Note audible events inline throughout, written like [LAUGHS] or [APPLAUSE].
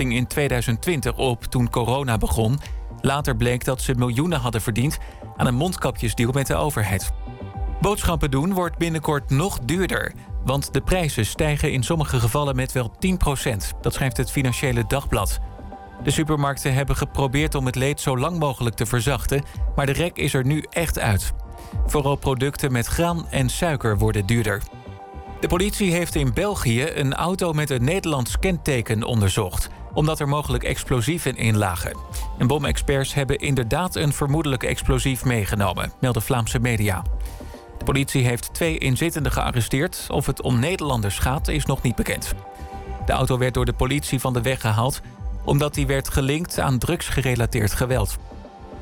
in 2020 op toen corona begon. Later bleek dat ze miljoenen hadden verdiend aan een mondkapjesdeal met de overheid. Boodschappen doen wordt binnenkort nog duurder. Want de prijzen stijgen in sommige gevallen met wel 10% Dat schrijft het Financiële Dagblad. De supermarkten hebben geprobeerd om het leed zo lang mogelijk te verzachten, maar de rek is er nu echt uit. Vooral producten met graan en suiker worden duurder. De politie heeft in België een auto met een Nederlands kenteken onderzocht, omdat er mogelijk explosieven in lagen. En bomexperts hebben inderdaad een vermoedelijk explosief meegenomen, melden Vlaamse media. De politie heeft twee inzittenden gearresteerd. Of het om Nederlanders gaat, is nog niet bekend. De auto werd door de politie van de weg gehaald omdat die werd gelinkt aan drugsgerelateerd geweld.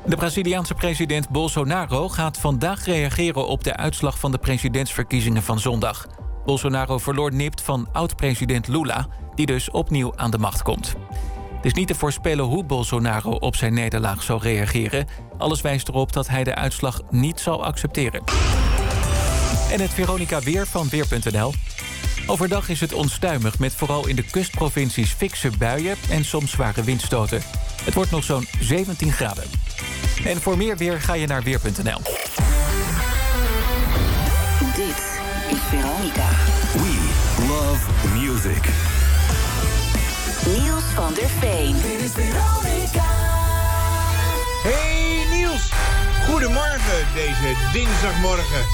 De Braziliaanse president Bolsonaro gaat vandaag reageren op de uitslag van de presidentsverkiezingen van zondag. Bolsonaro verloor nipt van oud-president Lula, die dus opnieuw aan de macht komt. Het is niet te voorspellen hoe Bolsonaro op zijn nederlaag zal reageren. Alles wijst erop dat hij de uitslag niet zal accepteren. En het Veronica Weer van Weer.nl. Overdag is het onstuimig met vooral in de kustprovincies fikse buien en soms zware windstoten. Het wordt nog zo'n 17 graden. En voor meer weer ga je naar Weer.nl. Dit is Veronica. We love music. Niels van der Veen. Dit is Veronica. Hey Niels, goedemorgen deze dinsdagmorgen.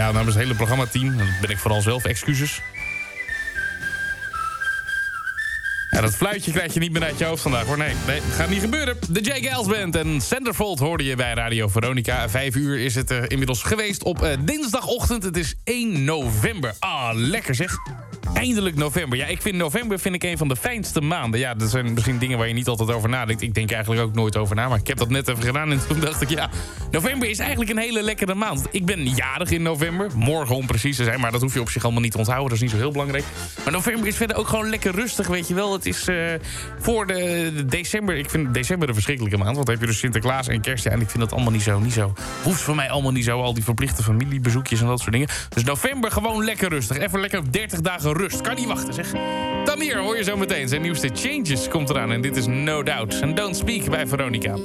Ja, namens het hele programmateam. Ben ik vooral zelf. Excuses. Ja, dat fluitje krijg je niet meer uit je hoofd vandaag hoor. Nee, nee, gaat niet gebeuren. De J. Gals Band en Centerfold hoorde je bij Radio Veronica. Vijf uur is het uh, inmiddels geweest op uh, dinsdagochtend. Het is 1 november. Ah, lekker zeg. Eindelijk november. Ja, ik vind november vind ik een van de fijnste maanden. Ja, dat zijn misschien dingen waar je niet altijd over nadenkt. Ik denk eigenlijk ook nooit over na. Maar ik heb dat net even gedaan en toen dacht ik... ja, november is eigenlijk een hele lekkere maand. Ik ben jarig in november. Morgen om precies te zijn. Maar dat hoef je op zich allemaal niet te onthouden. Dat is niet zo heel belangrijk. Maar november is verder ook gewoon lekker rustig, weet je wel. Het is uh, voor de, de, december... Ik vind december een verschrikkelijke maand. Want dan heb je dus Sinterklaas en kerst. Ja, en ik vind dat allemaal niet zo, niet zo... Hoeft voor mij allemaal niet zo. Al die verplichte familiebezoekjes en dat soort dingen. Dus november gewoon lekker rustig. Even lekker 30 dagen rust. Kan niet wachten, zeg. Hier hoor je zo meteen. Zijn nieuwste Changes komt eraan. En dit is No Doubt. En Don't Speak bij Veronica.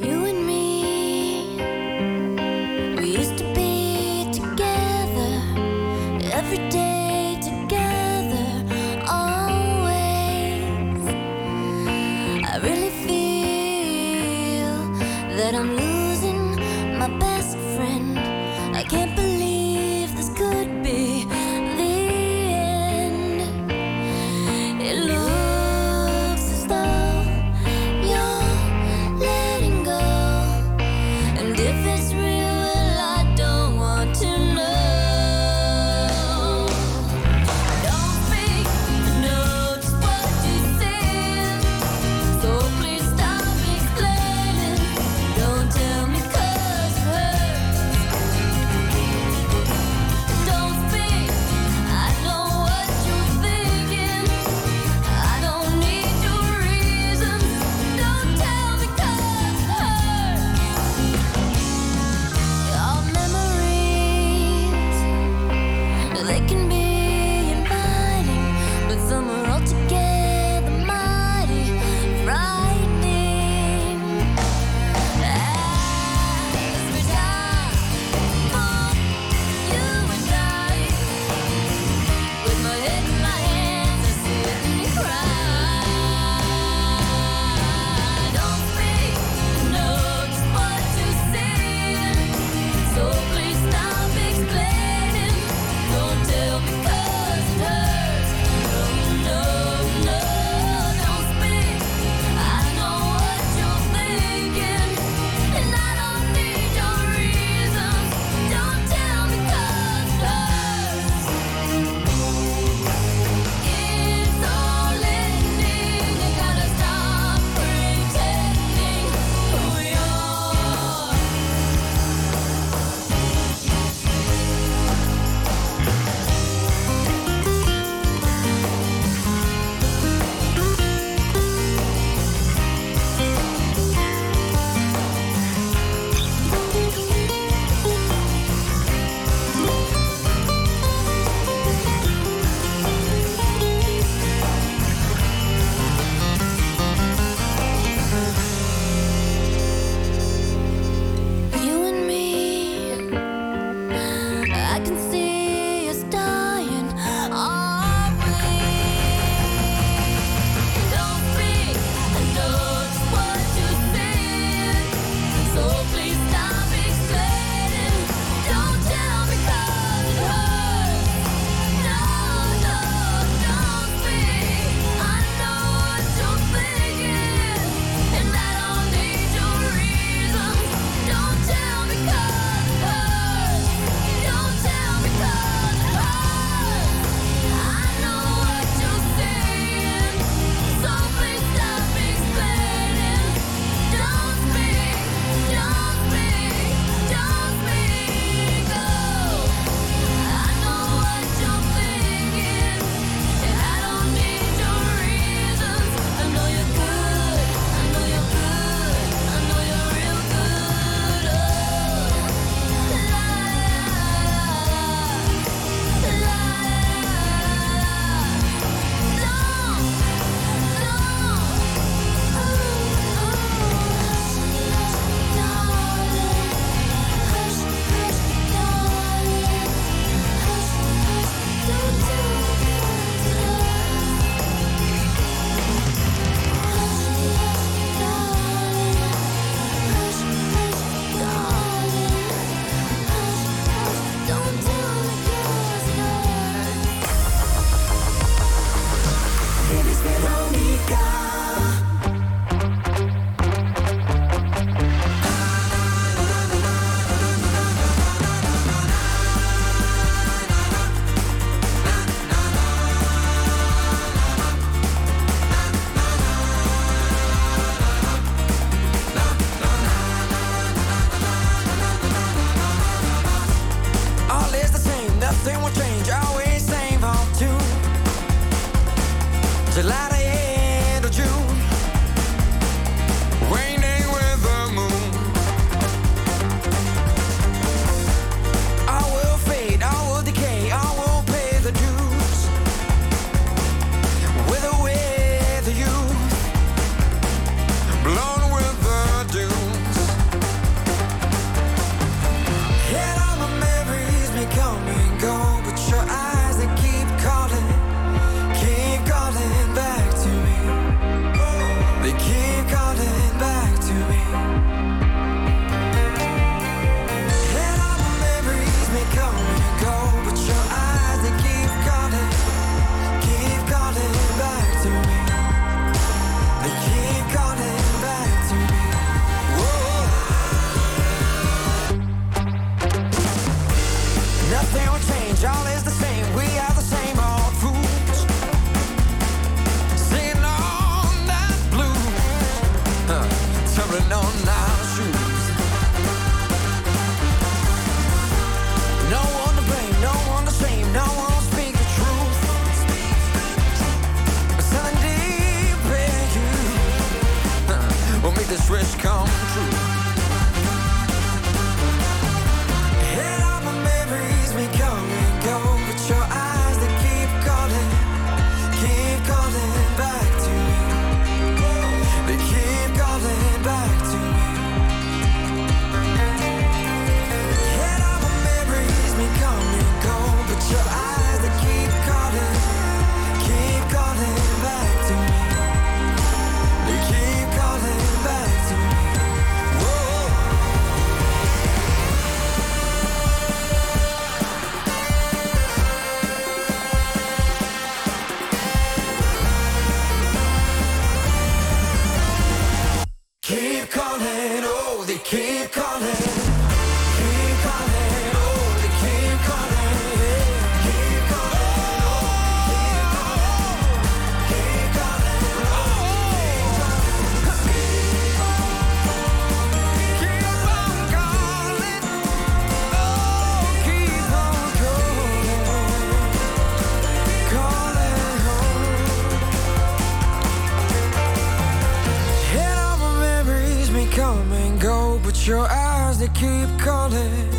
Your eyes they keep calling,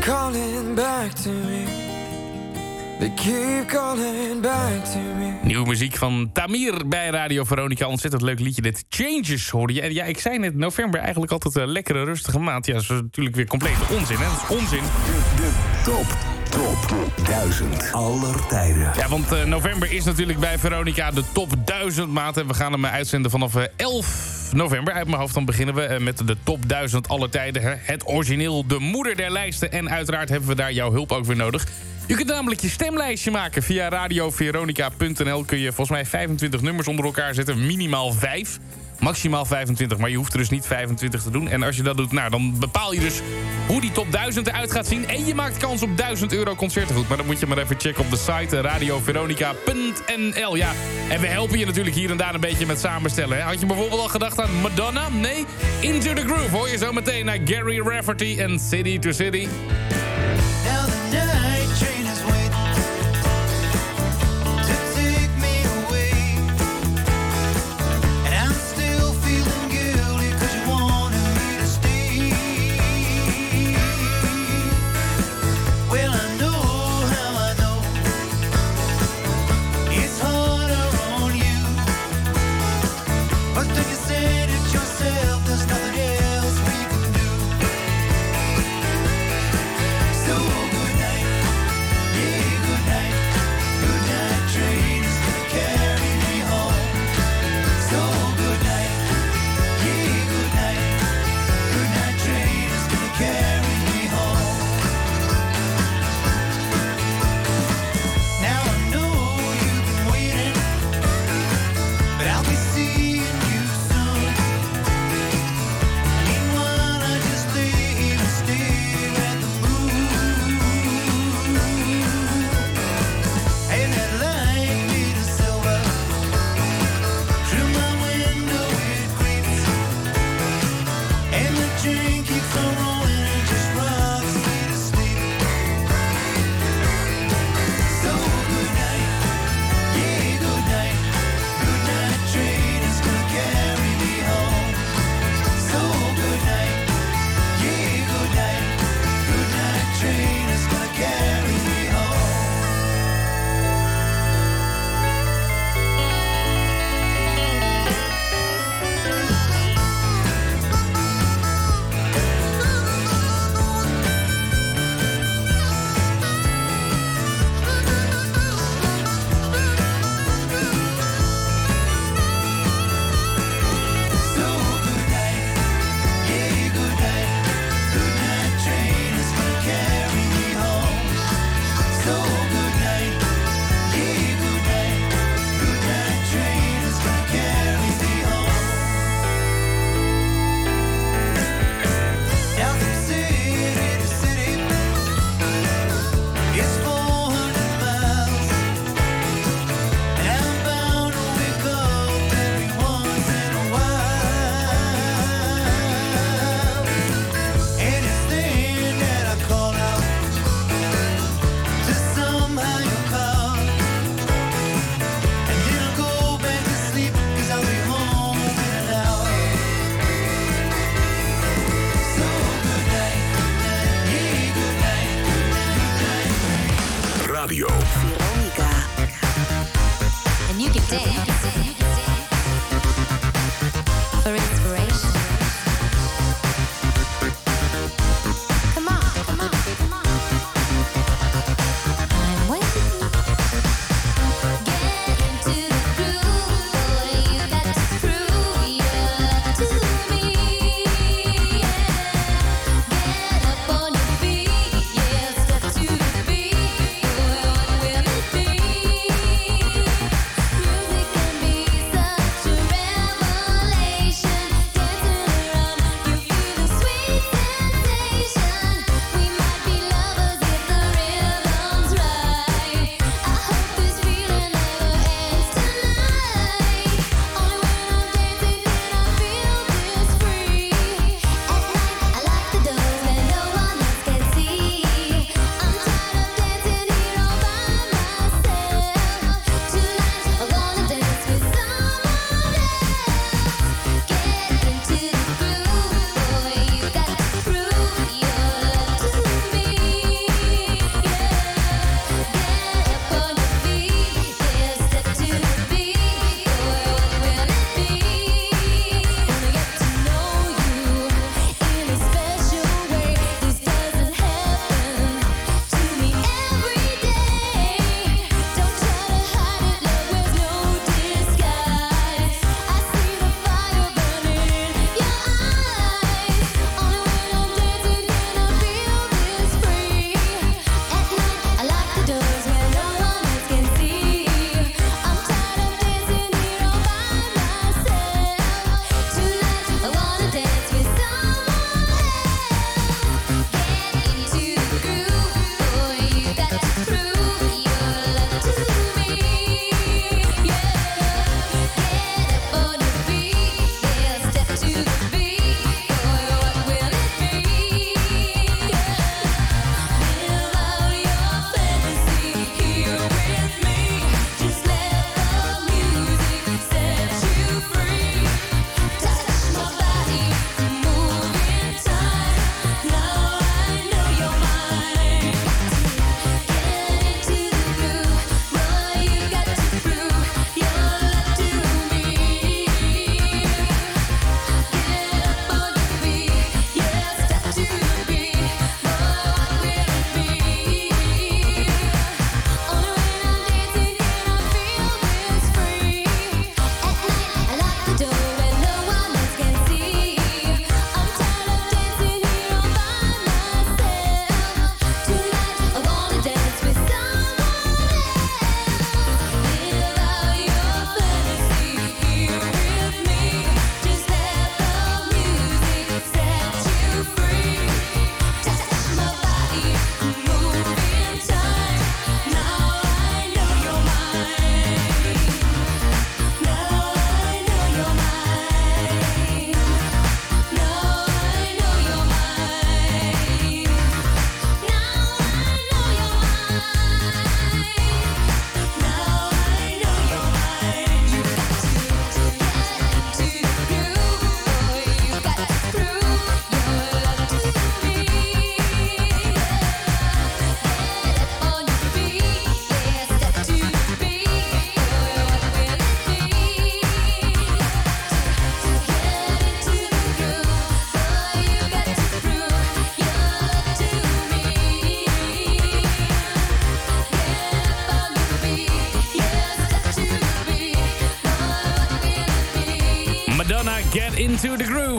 calling back to me. They keep calling back to me. Nieuwe muziek van Tamir bij Radio Veronica. Ontzettend leuk liedje. Dit Changes hoorde je. En ja, ik zei net, november eigenlijk altijd een lekkere, rustige maand. Ja, dat is natuurlijk weer complete onzin. Hè? Dat is onzin. De top, top, top 1000 aller tijden. Ja, want eh, november is natuurlijk bij Veronica de top 1000 maand. En we gaan hem uitzenden vanaf eh, 11 november. Uit mijn hoofd dan beginnen we eh, met de top 1000 aller tijden. Het origineel, de moeder der lijsten. En uiteraard hebben we daar jouw hulp ook weer nodig. Je kunt namelijk je stemlijstje maken. Via radioveronica.nl kun je volgens mij 25 nummers onder elkaar zetten. Minimaal 5. Maximaal 25, maar je hoeft er dus niet 25 te doen. En als je dat doet, nou, dan bepaal je dus hoe die top 1000 eruit gaat zien. En je maakt kans op 1000 euro concertengoed. Maar dan moet je maar even checken op de site radioveronica.nl. Ja, en we helpen je natuurlijk hier en daar een beetje met samenstellen. Hè? Had je bijvoorbeeld al gedacht aan Madonna? Nee? Into the Groove hoor je zo meteen naar Gary Rafferty en City to City.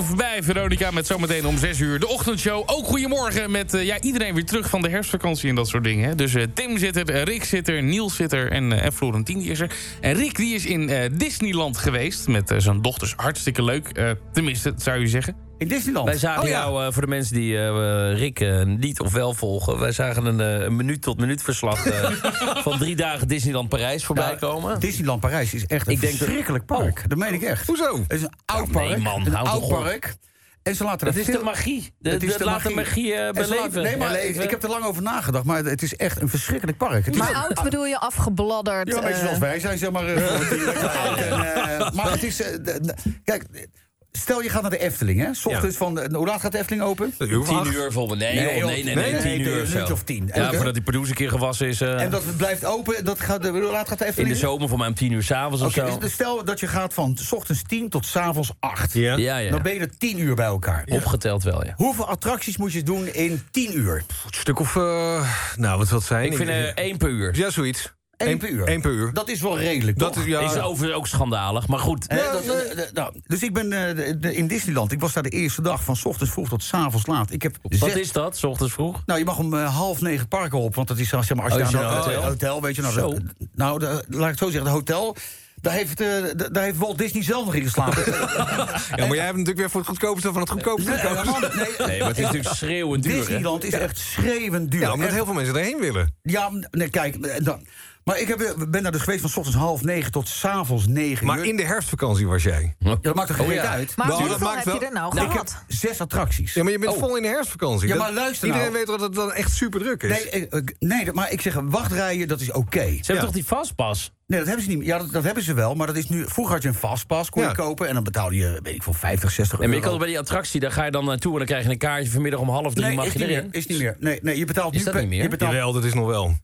halfbij. Veronica met zometeen om 6 uur de ochtendshow. Ook goedemorgen met eh, ja, iedereen weer terug van de herfstvakantie en dat soort dingen. Dus eh, Tim zit er, eh, Rick zit er, Niels zit er en, en Florentien die is er. En Rick die is in Disneyland geweest met zijn dochters. Hartstikke leuk, tenminste, zou je zeggen. In Disneyland? Wij zagen oh, jou, voor de mensen die Rick niet of wel volgen... wij zagen een minuut tot minuut verslag [LAUGHS] van drie dagen Disneyland Parijs voorbij komen. Disneyland Parijs is echt een verschrikkelijk park. Oh. Dat meen ik echt. Hoezo? Het is een oud park. Man, een oud park. En dat is de magie. Dat is de magie, beleven. Nee, maar ik, heb er lang over nagedacht. Maar het is echt een verschrikkelijk park. Het maar oud bedoel je afgebladderd? Ja, uh... wij zijn, zeg maar. Eh, [LAUGHS] eh, maar het is... kijk Stel je gaat naar de Efteling, hè? 's Ochtends van de, hoe laat gaat de Efteling open? Tien uur volgens mij. Nee, Nee, nee, nee, nee, nee, tien nee, uur een of tien. Ja, voordat die pedoes een keer gewassen is. eh, En dat blijft open. Dat gaat, hoe laat gaat de in Efteling? de zomer voor mij om tien uur s'avonds of zo. dus stel dat je gaat van 's ochtends 10 tot 's avonds 8. Ja, ja. Dan ben je er 10 uur bij elkaar. Opgeteld wel, ja. Hoeveel attracties moet je doen in 10 uur? Een stuk of... eh, nou, wat zal het zijn? Ik vind eh, één per uur. Ja, zoiets. Eén Eén- per uur. één per uur. Dat is wel redelijk, Dat toch? is, ja, Is overigens ook schandalig, maar goed. Dat- eh, eh, nou, dus ik ben eh, de- de- in Disneyland. Ik was daar de eerste dag van 's ochtends vroeg tot 's avonds laat. Ik heb Wat zes- is dat, s ochtends vroeg? Nou, je mag om half negen parken op, want dat is zeg maar als je Oh, is daar er een hotel, hotel? weet je, nou, Zo. de- nou de, laat ik het zo zeggen, de hotel. Daar heeft, eh, daar heeft Walt Disney zelf nog in geslapen. [LAUGHS] ja, maar jij hebt natuurlijk weer voor het goedkoopste van het goedkoopste Nee, nee, Nee, maar het is natuurlijk schreeuwend duur, hè? Disneyland is echt schreeuwend duur. Ja, omdat Echt- heel veel mensen erheen willen. Ja, nee, kijk, dan, maar ik heb, ben daar dus geweest van 's ochtends half negen tot 's avonds negen Maar uur. in de herfstvakantie was jij. Ja, dat maakt er geen Oh, ja. uit. Maar Nou, dat maakt heb wel- je er nou ik heb gehad? zes attracties. Ja, maar je bent Oh. vol in de herfstvakantie. Ja, maar luister Iedereen nou. weet dat het dan echt super druk is. Nee, eh, nee, maar ik zeg, wachtrijen, dat is oké. Ze hebben Ja. toch die vastpas? Nee, dat hebben ze niet meer. Ja, dat, dat hebben ze wel, maar dat is nu... Vroeger had je een vastpas, kon je Ja. kopen... en dan betaalde je, weet ik veel, 50, 60 En maar je euro. kan bij die attractie, daar ga je dan naartoe en dan krijg je een kaartje vanmiddag om half drie nee, mag is je niet erin. meer. Is niet meer. Nee, nee, je betaalt Is nu dat niet meer? Je betaalt, Jawel, dat is nog wel.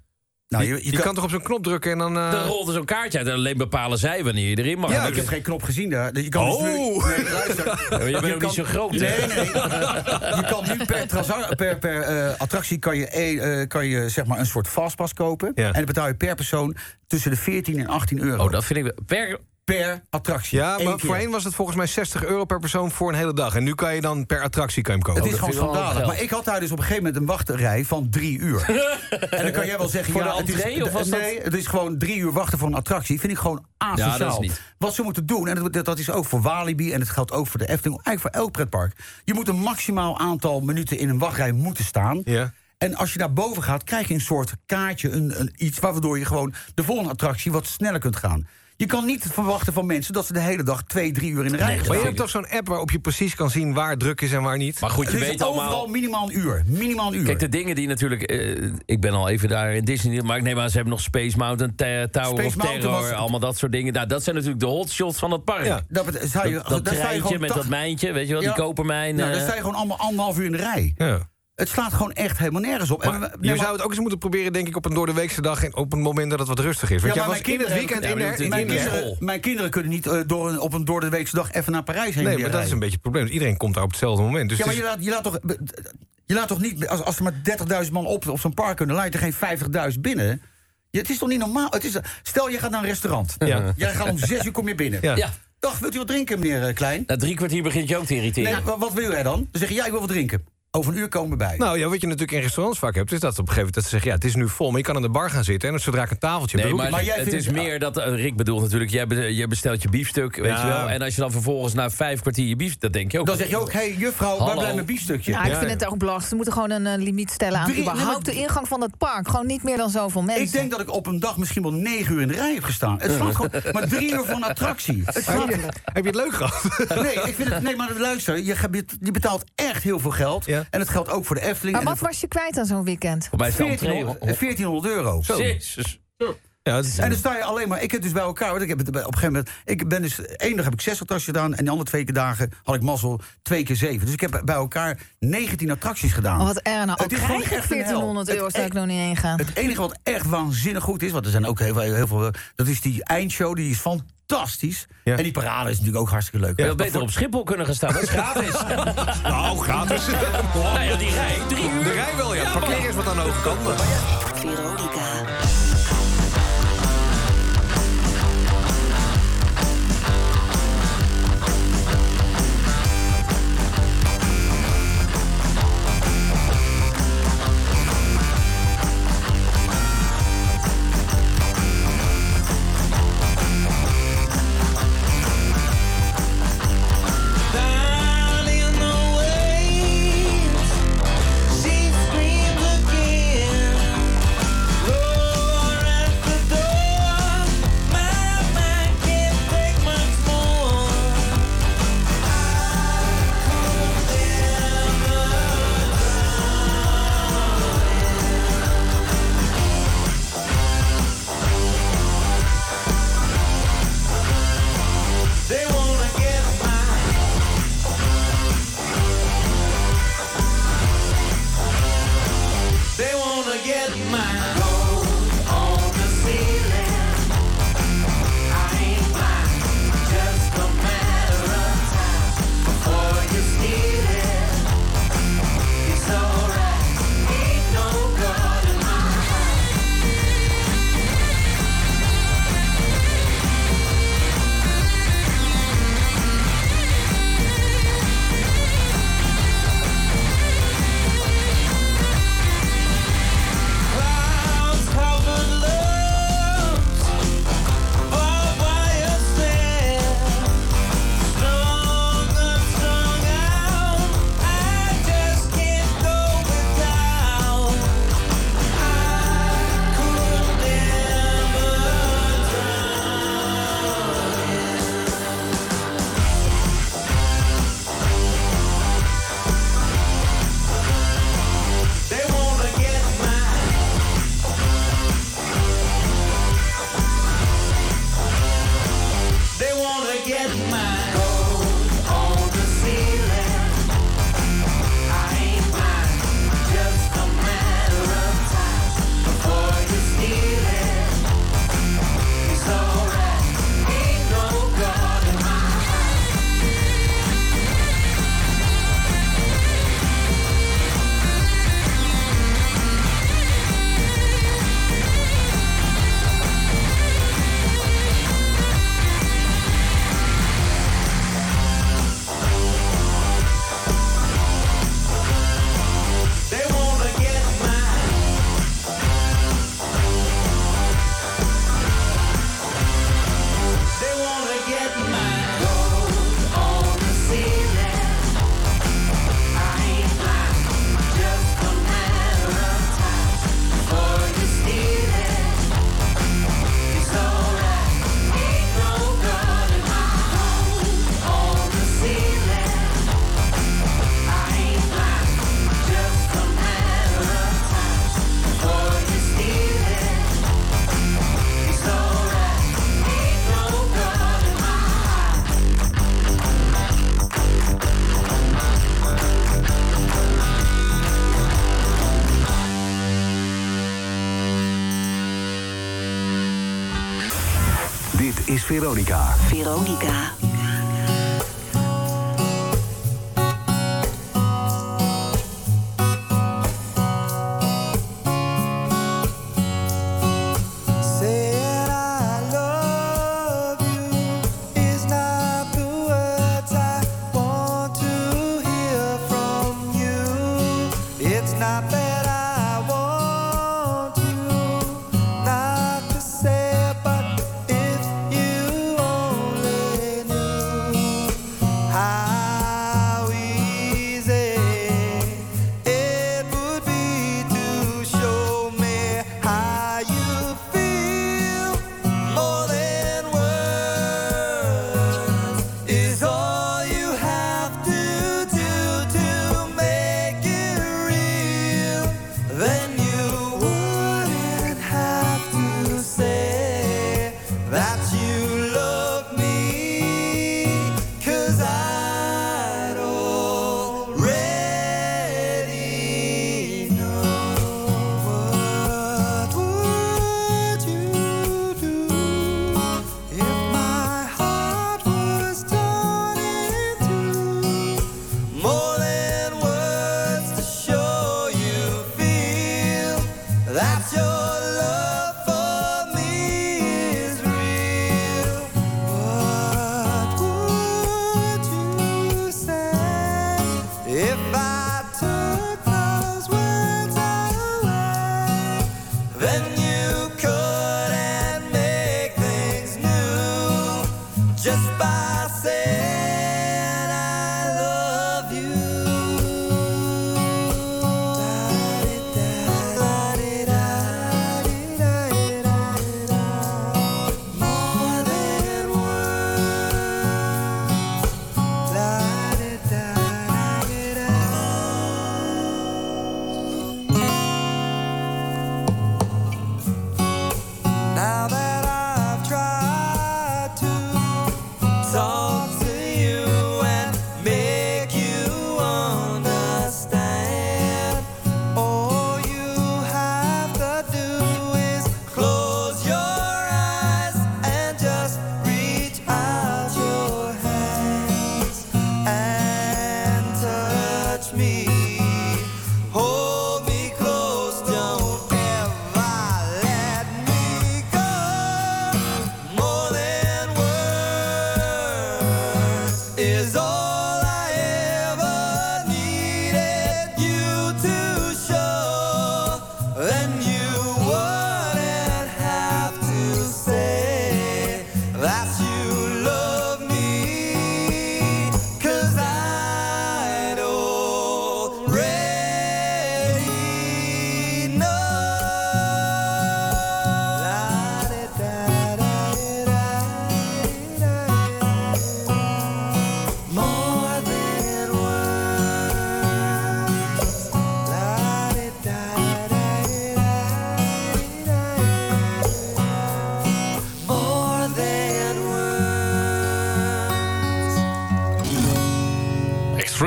Nou, Je, je kan toch op zo'n knop drukken en dan... eh, Dan rolt er zo'n kaartje uit en alleen bepalen zij wanneer je erin mag. Ja, ik heb geen knop gezien daar. Je kan dus Oh. nu, nee, luister. [LAUGHS] maar je bent ook kan- niet zo groot? Nee, nee. Je kan nu per, per, per eh, attractie kan je, eh, eh, kan je zeg maar een soort fastpass kopen. Ja. En dan betaal je per persoon tussen de 14 en 18 euro. Oh, dat vind ik... Per, Per attractie. Ja, Eén maar keer. voorheen was het volgens mij 60 euro per persoon voor een hele dag. En nu kan je dan per attractie kan je hem kopen. Het is dat gewoon schandalig. Maar ik had daar dus op een gegeven moment een wachtrij van drie uur. [LAUGHS] en dan kan jij wel zeggen... Voor ja, de het is, entree, of was dat- Nee, het is gewoon drie uur wachten voor een attractie. Vind ik gewoon asociaal. Ja, dat is niet. Wat ze moeten doen, en dat, dat- dat is ook voor Walibi... en het geldt ook voor de Efteling, eigenlijk voor elk pretpark. Je moet een maximaal aantal minuten in een wachtrij moeten staan... Ja. En als je naar boven gaat, krijg je een soort kaartje, een, een, iets waardoor je gewoon de volgende attractie wat sneller kunt gaan. Je kan niet verwachten van mensen dat ze de hele dag twee, drie uur in de rij Maar je staan. hebt toch zo'n app waarop je precies kan zien waar druk is en waar niet? maar goed, je Het is weet overal allemaal... minimaal een uur. Minimaal een uur. Kijk, de dingen die natuurlijk... eh, ik ben al even daar in Disney, maar ik neem aan... ze hebben nog Space Mountain, Ta- Tower Space of Mountain Terror... was- allemaal dat soort dingen. Nou, dat zijn natuurlijk de hotshots van het park. Ja. dat, sta je, Dat, je treintje met dat mijntje, weet je wel, Ja. die kopermijn. Nou, eh, daar sta je gewoon allemaal anderhalf uur in de rij. Ja. Het slaat gewoon echt helemaal nergens op. En Maar we- je nee, zou het ook eens moeten proberen, denk ik, op een doordeweekse dag... en op een moment dat het wat rustig is. Want Ja, jij maar was mijn in het kinderen weekend in de... de- mijn, kinderen, mijn kinderen kunnen niet eh, door een, op een door de weekse dag even naar Parijs heen Nee, maar dat is een beetje het probleem. Iedereen komt daar op hetzelfde moment. Dus Ja, maar je laat, je laat toch... Je laat toch niet... Als, als er maar 30.000 man op, op zo'n park kunnen... laat je er geen 50.000 binnen... Ja, het is toch niet normaal? Het is, stel, je gaat naar een restaurant. Ja. Jij gaat om zes uur kom je binnen. Ja. Ja, Dag, wilt u wat drinken, meneer eh, Klein? na drie kwartier begint je ook te irriteren. Nee, wa- wat wil jij dan? Dan zeg je, ja, ik wil wat drinken. Over een uur komen we bij. Nou ja, wat je natuurlijk in restaurants vaak hebt... is dat op een gegeven moment dat ze zeggen... ja, het is nu vol, maar je kan aan de bar gaan zitten... en zodra ik een tafeltje. Nee, dan maar, jij het vindt- is meer dat... eh, Rick bedoelt natuurlijk, jij, be- jij bestelt je biefstuk, weet Ja. je wel. En als je dan vervolgens na vijf kwartier je biefstuk... dat denk je ook... Dan zeg je ook, hé hey, juffrouw, waar blijft mijn biefstukje? Ja, ik vind het ook belachelijk. Ze moeten gewoon een eh, limiet stellen aan Drie- überhaupt nee, de ingang van het park. Gewoon niet meer dan zoveel mensen. Ik denk dat ik op een dag misschien wel negen uur in de rij heb gestaan. Het slaat gewoon... [LAUGHS] Maar drie uur voor een attractie. Het slaat, Heb je het leuk gehad? nee, ik vind het, nee, maar luister, je, betaalt echt heel veel geld. Ja. En het geldt ook voor de Efteling. Maar wat was je kwijt aan zo'n weekend? Voor mij is de entree... 1400, 1400 euro. Jezus. Ja, het is- En dan sta je alleen maar... Ik heb dus bij elkaar... Want ik heb het op een gegeven moment... Ik ben dus... één dag heb ik zes attracties gedaan... en de andere twee keer dagen had ik mazzel twee keer zeven. Dus ik heb bij elkaar 19 attracties gedaan. Oh, wat erg. Nou, Het is ook gewoon echt een hel. 1400 euro, Het- zou ik nog niet heen gaan. Het enige wat echt waanzinnig goed is... want er zijn ook heel, veel- heel veel... Dat is die eindshow, die is fantastisch. Ja. En die parade is natuurlijk ook hartstikke leuk. Je had beter op Schiphol kunnen gaan staan, dat is [LAUGHS] gratis. Nou, gratis. nou ja, die rij, drie uur. De rij wel, ja. Parkeer is wat aan de overkant. Veronica. Veronica. Veronica.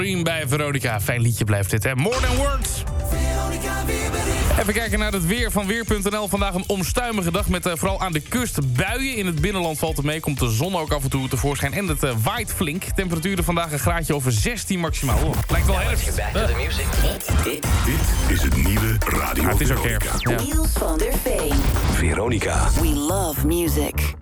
Bij Veronica. Fijn liedje blijft dit, hè? More Than Words. Even kijken naar het weer van Weer.nl. Vandaag een omstuimige dag met eh, vooral aan de kust buien. In het binnenland valt er mee, komt de zon ook af en toe tevoorschijn. En het eh, waait flink. Temperaturen vandaag een graadje over 16 maximaal. Oh, lijkt wel herfst. Dit is het nieuwe Radio Het is ook herfst. Ja. Niels van der Veen. Veronica. We love music.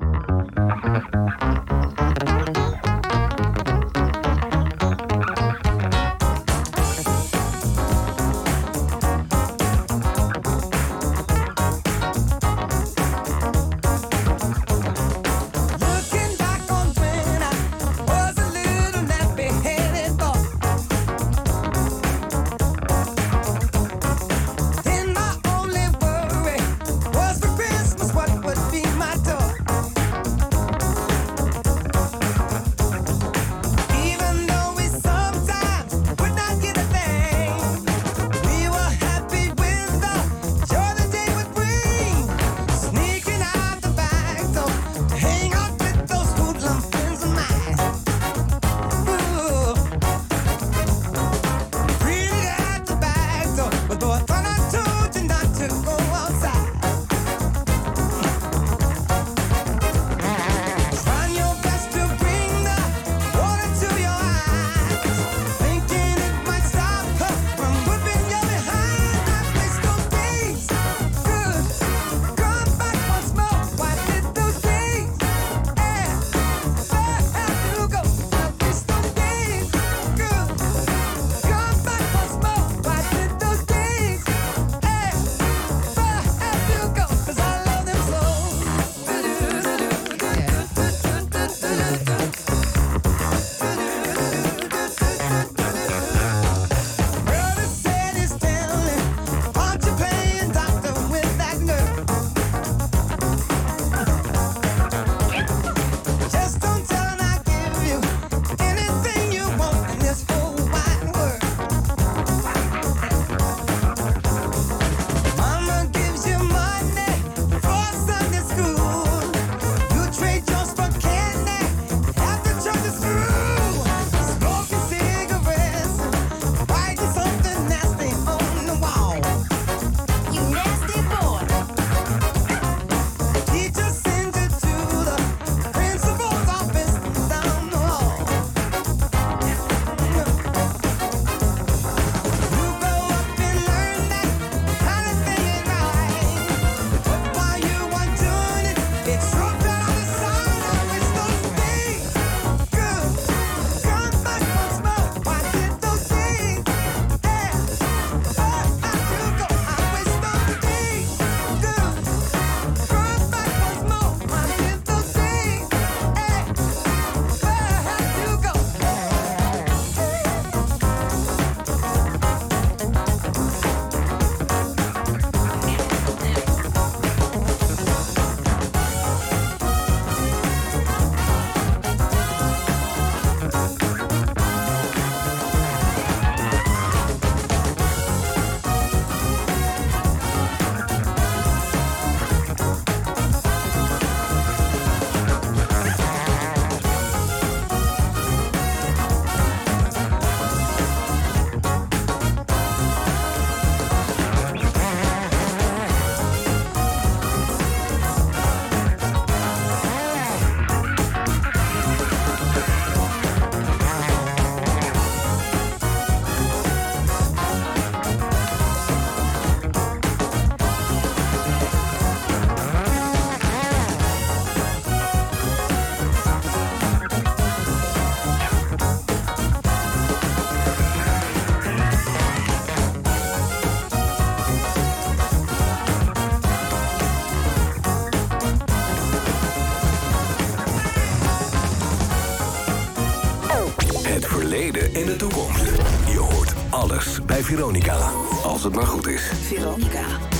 In de toekomst. Je hoort alles bij Veronica. Als het maar goed is. Veronica.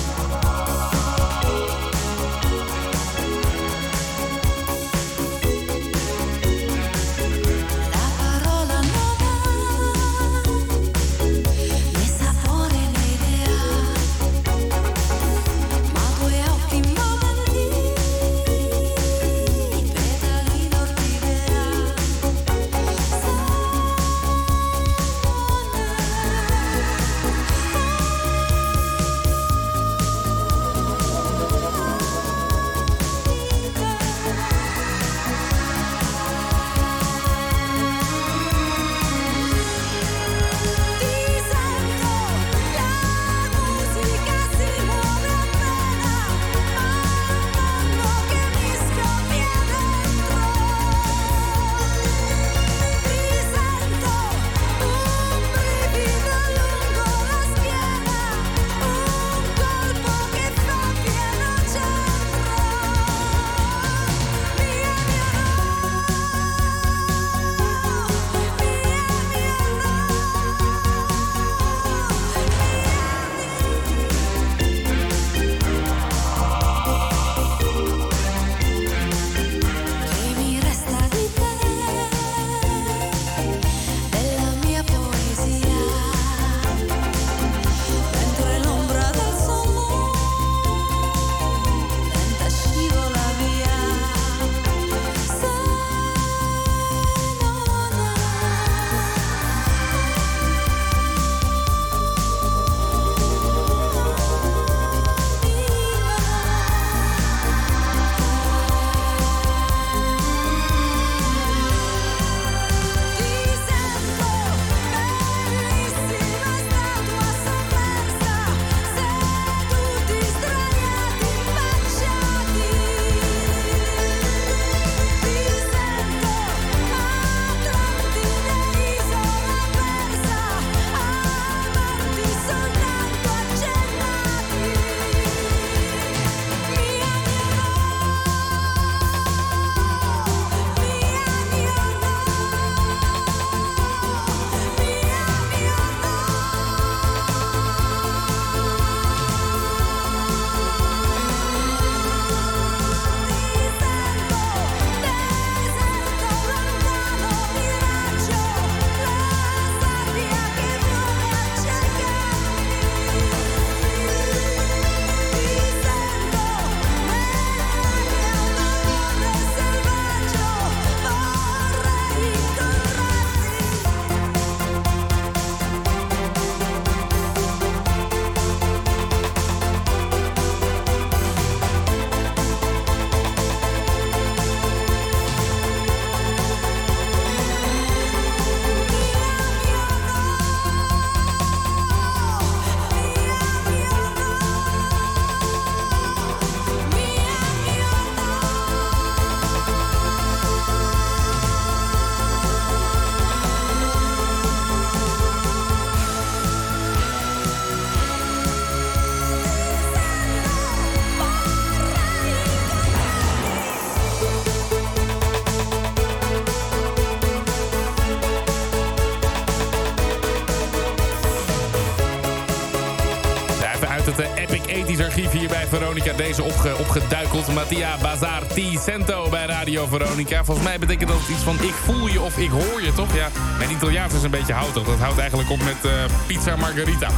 Veronica. Deze opge, opgeduikeld. Mattia Bazar T. Cento bij Radio Veronica. Volgens mij betekent dat iets van ik voel je of ik hoor je, toch? Ja, mijn Italiaans is een beetje houtig. Dat houdt eigenlijk op met eh, pizza margarita.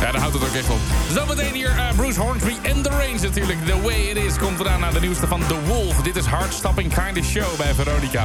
Ja, daar houdt het ook echt op. Zometeen hier eh, Bruce Hornsby en The Range natuurlijk. The Way It Is komt eraan naar de nieuwste van The Wolf. Dit is Heartstopping Kind of Show bij Veronica.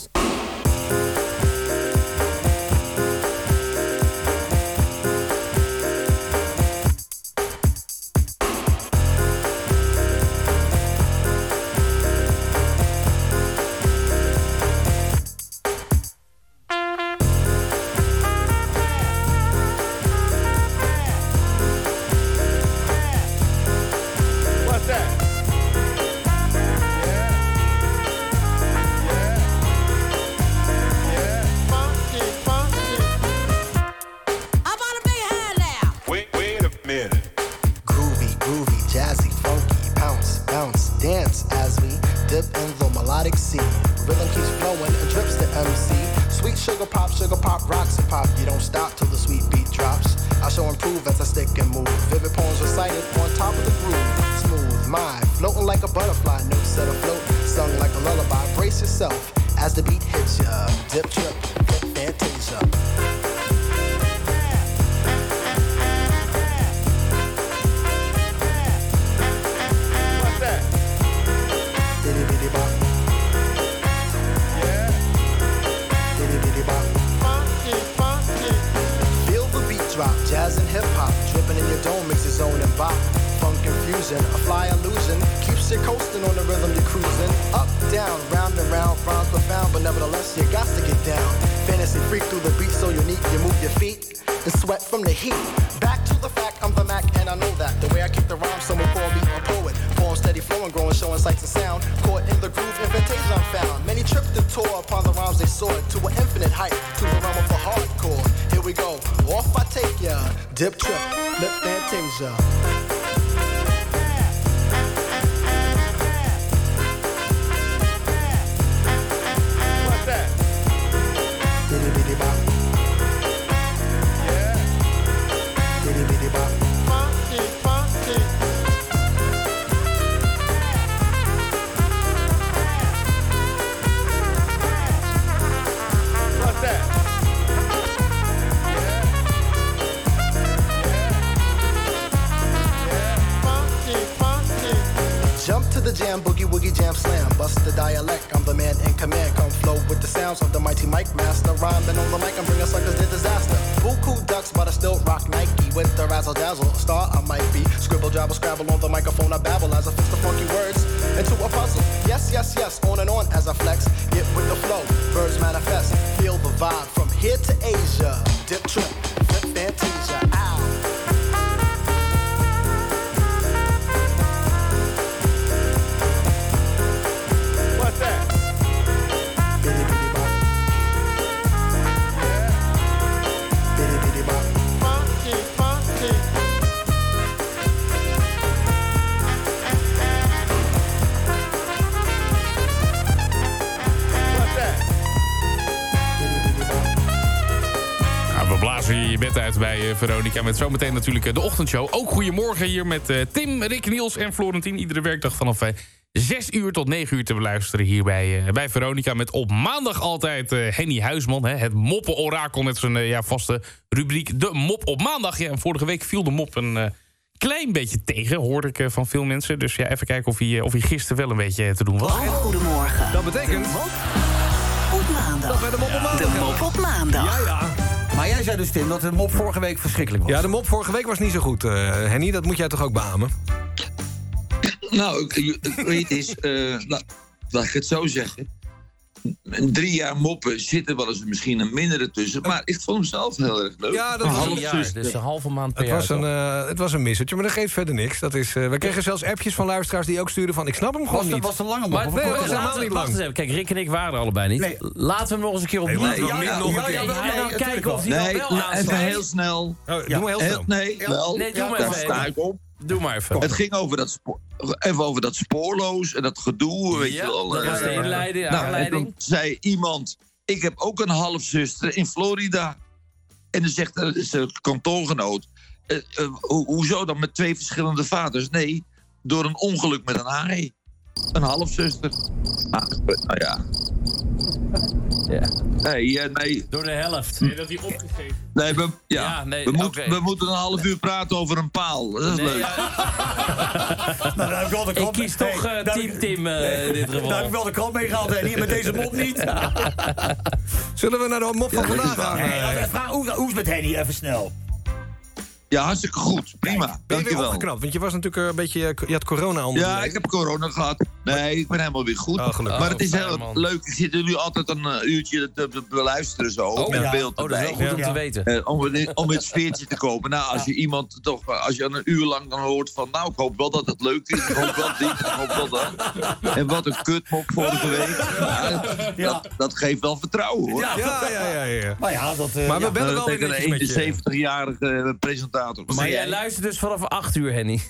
Rhyming on the mic, I'm bringing suckers to disaster. Buku ducks, but I still rock Nike with the razzle dazzle. Star I might be. Scribble, jabble, scrabble on the microphone. I babble as I fix the funky words into a puzzle. Yes, yes, yes, on and on as I flex. Get with the flow, birds manifest. Feel the vibe from here to Asia. Dip trip, Veronica met zometeen natuurlijk eh, de ochtendshow. Ook goedemorgen hier met eh, Tim, Rick, Niels en Florentien. Iedere werkdag vanaf eh, 6 uur tot 9 uur te beluisteren hier bij, eh, bij Veronica. Met op maandag altijd eh, Henny Huisman, hè, het moppen-orakel met zijn eh, ja, vaste rubriek De Mop op maandag. Ja, en vorige week viel de mop een eh, klein beetje tegen, hoorde ik eh, van veel mensen. Dus ja, even kijken of hij, eh, of hij gisteren wel een beetje eh, te doen was. Oh, goedemorgen. Dat betekent De mop op maandag. dat wij de mop op maandag De mop op maandag. Ja, ja. Jij zei dus, Tim, dat de mop vorige week verschrikkelijk was. Ja, de mop vorige week was niet zo goed, eh, Henny. Dat moet jij toch ook beamen? Nou, ik- ik- weet is, eh, nou, laat ik het zo zeggen. Een drie jaar moppen zitten wel eens misschien een mindere tussen. Maar ik vond hem zelf heel erg leuk. Ja, dat Een was half een jaar, zuster. dus een halve maand per Het jaar. was, een, eh, het was een missertje, maar dat geeft verder niks. Dat is, eh, we kregen zelfs appjes van luisteraars die ook stuurden van... ik snap hem gewoon Was, niet. was de lange mop? Maar nee, een korte was helemaal niet lang. eens even. Kijk, Rick en ik waren er allebei niet. Nee. Laten we hem nog eens een keer opnieuw Ja, nog ja, een keer. ja, ja, nee, natuurlijk kijken of wel. hij wel even aansluit. heel snel. Oh, Doe maar heel snel. nee, wel. Daar sta ik op. Doe maar even. Het ging over dat, even over dat spoorloos en dat gedoe. Weet Ja, je wel. dat was de eh, inleiding, nou, aanleiding. zei iemand, ik heb ook een halfzuster in Florida. En dan zegt is een kantoorgenoot. eh, eh, ho- hoezo dan met twee verschillende vaders? Nee, door een ongeluk met een haai. Een halfzuster. Ah, nou ja. Ja. Nee, eh, nee, Door de helft. Nee, dat hij opgegeven. nee, we, ja. Ja, nee, we, moet- oké. we moeten een half uur praten over een paal. Dat is Nee, leuk. ja, [LAUGHS] Nou, daar heb ik wel de ik kies toch eh, daar- Team Tim eh, in dit Daar heb ik geval. wel de krant mee gehaald en hier met deze mop niet. [LAUGHS] Zullen we naar de mop van vandaag gaan? Nee, vragen, hoe, hoe is het met Henny? Even snel. Ja, hartstikke goed. Prima. Ben je weer Dankjewel. opgeknapt? Want je was natuurlijk een beetje... eh, Je had corona onder Ja, ik heb corona gehad. Nee, ik ben helemaal weer goed. Oh, gelukkig. maar het is Oh, heel leuk. Ik zit er nu altijd een eh, uurtje te, te beluisteren zo. Oh, met ja. beeld oh, dat is erbij. wel goed om te weten. Eh, om, om in het sfeertje te komen. Nou, als je iemand toch, eh, als je een uur lang dan hoort van, nou, ik hoop wel dat het leuk is. Ik hoop wel dit, ik hoop wel dat. En wat een kutmop vorige week. Ja. Dat, dat geeft wel vertrouwen, hoor. Ja. Ja, ja, ja, ja. Maar ja, dat... eh, Maar we ja. bellen Dat wel weer een met je. 71-jarige presentator. Maar jij luistert dus vanaf 8 uur, Henny.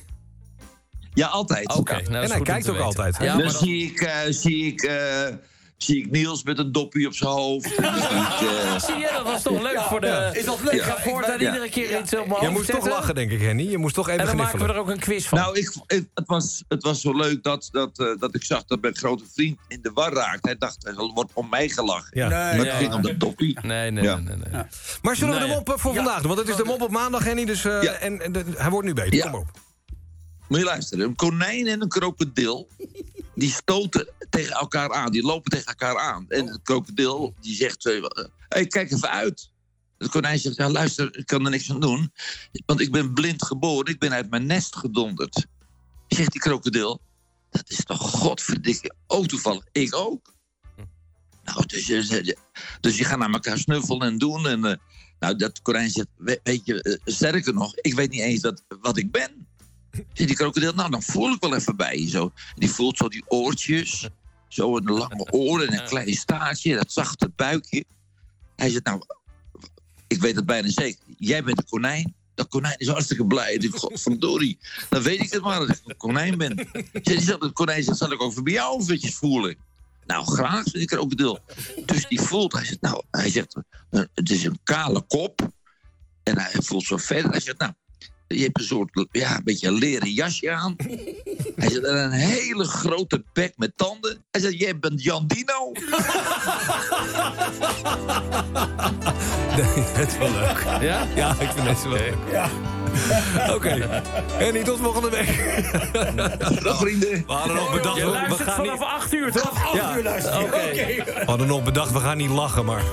Ja, altijd. Oké, nou, dat is En hij kijkt ook weten. altijd. Ja, dan maar dan- zie ik, eh, zie, ik, eh, zie ik Niels met een doppie op zijn hoofd. [LAUGHS] Zie eh, je, dat was toch leuk voor de... Is dat leuk? Ik ga voortaan Ja. iedere keer iets op mijn Je moest toch lachen, denk ik, Henny. Je moest toch even En dan maken we er ook een quiz van. Nou, ik, ik- het, was, het was zo leuk dat, dat, eh, dat ik zag dat mijn grote vriend in de war raakte. Hij dacht, er wordt om mij gelachen. Ja. maar het ging om de doppie. Nee, nee, Ja. nee, nee. nee. Maar zullen we de ja. mop eh, voor vandaag doen? Want het is de mop op maandag, Henny. Dus, eh, Ja. en, en de- hij wordt nu beter. Ja. Kom op. Moet je luisteren. Een konijn en een krokodil... [LAUGHS] die stoten tegen elkaar aan. Die lopen tegen elkaar aan. En de krokodil die zegt... Hé, hey, kijk even uit. Het konijn zegt... Ja, luister, ik kan er niks aan doen. Want ik ben blind geboren. Ik ben uit mijn nest gedonderd. Zegt die krokodil... Dat is toch godverdikke... Oh, toevallig. Ik ook. Nou, dus, je- dus gaat naar elkaar snuffelen en doen. En, eh, nou, dat konijn zegt... "We- Weet je, eh, sterker nog... Ik weet niet eens wat ik ben. Die krokodil, nou, dan voel ik wel even bij je. Zo. Die voelt zo die oortjes. Zo een lange oren en een klein staartje. Dat zachte buikje. Hij zegt, nou, ik weet het bijna zeker. Jij bent een konijn. Dat konijn is hartstikke blij. Ik Godverdorie, dan weet ik het maar dat ik een konijn ben. Zegt zegt, het konijn zegt, zal ik ook bij jou eventjes voelen? Nou, graag, zegt die krokodil. Dus die voelt, hij zegt, nou, hij zegt, eh, het is een kale kop. En hij voelt zo verder. Hij zegt, nou, je hebt een soort, ja, een beetje een leren jasje aan. Hij zegt, en een hele grote bek met tanden. Hij zegt, jij bent Jan Dino. Nee, het is wel leuk. Ja? Ja, ik vind het wel leuk. Ja. Oké. Henny, tot volgende week. Dag vrienden. We hadden nog bedacht... Je we- we gaan vanaf niet... 8 uur, toch? Ja. Oké. We hadden nog bedacht, we gaan niet lachen, maar...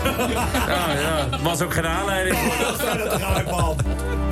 Ja, ja. Was ook geen aanleiding voor. Standing in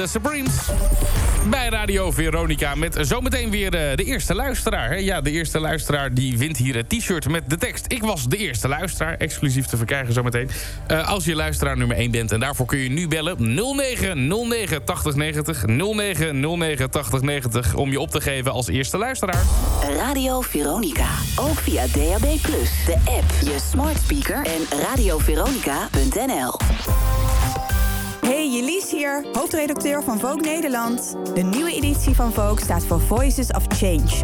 de Supremes. Bij Radio Veronica met zometeen weer eh, de eerste luisteraar. Ja, de eerste luisteraar die wint hier het t-shirt met de tekst. Ik was de eerste luisteraar, exclusief te verkrijgen zometeen. Eh, als je luisteraar nummer 1 bent en daarvoor kun je nu bellen 09098090, 09098090 om je op te geven als eerste luisteraar. Radio Veronica, ook via DAB+, de app, je smart speaker en radioveronica.nl hoofdredacteur van Vogue Nederland. De nieuwe editie van Vogue staat voor Voices of Change